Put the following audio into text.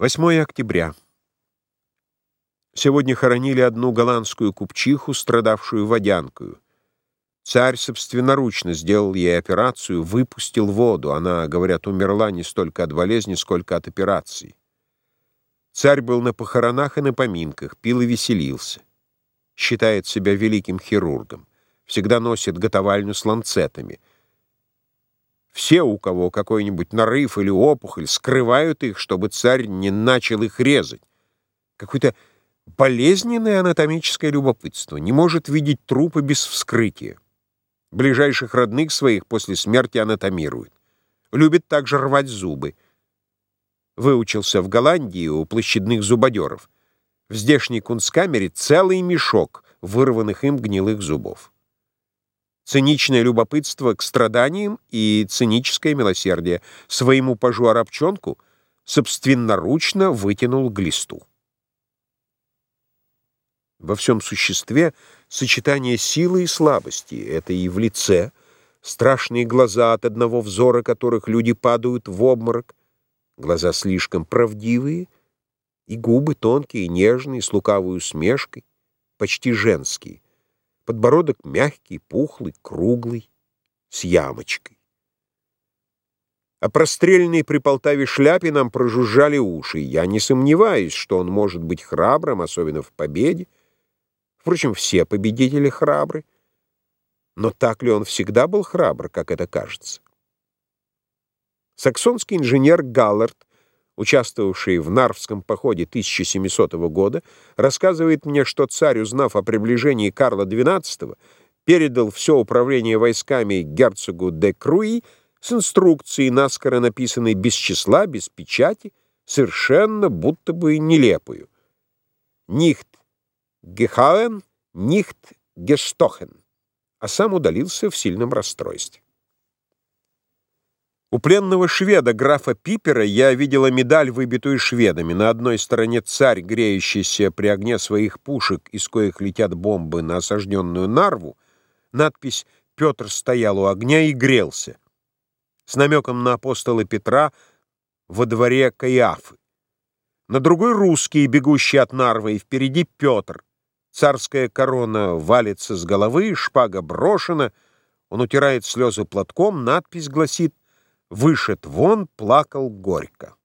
8 октября. Сегодня хоронили одну голландскую купчиху, страдавшую водянкою. Царь собственноручно сделал ей операцию, выпустил воду. Она, говорят, умерла не столько от болезни, сколько от операции. Царь был на похоронах и на поминках, пил и веселился. Считает себя великим хирургом. Всегда носит готовальню с ланцетами. Все, у кого какой-нибудь нарыв или опухоль, скрывают их, чтобы царь не начал их резать. Какое-то болезненное анатомическое любопытство. Не может видеть трупы без вскрытия. Ближайших родных своих после смерти анатомирует. Любит также рвать зубы. Выучился в Голландии у площадных зубодеров. В здешней кунсткамере целый мешок вырванных им гнилых зубов циничное любопытство к страданиям и циническое милосердие. Своему пажу Арабчонку собственноручно вытянул глисту. Во всем существе сочетание силы и слабости. Это и в лице, страшные глаза, от одного взора которых люди падают в обморок, глаза слишком правдивые, и губы тонкие, нежные, с лукавой усмешкой, почти женские. Подбородок мягкий, пухлый, круглый, с ямочкой. О прострельной при Полтаве шляпе нам прожужжали уши. Я не сомневаюсь, что он может быть храбрым, особенно в победе. Впрочем, все победители храбры. Но так ли он всегда был храбр, как это кажется? Саксонский инженер Галлард участвовавший в Нарвском походе 1700 года, рассказывает мне, что царь, узнав о приближении Карла XII, передал все управление войсками герцогу де Круи с инструкцией, наскоро написанной без числа, без печати, совершенно будто бы нелепую. «Нихт гехаен, нихт гестохен», а сам удалился в сильном расстройстве. У пленного шведа, графа Пипера, я видела медаль, выбитую шведами. На одной стороне царь, греющийся при огне своих пушек, из коих летят бомбы на осажденную Нарву. Надпись «Петр стоял у огня и грелся» с намеком на апостола Петра во дворе Каиафы. На другой русский, бегущий от Нарвы, и впереди Петр. Царская корона валится с головы, шпага брошена, он утирает слезы платком, надпись гласит вышед вон, плакал горько.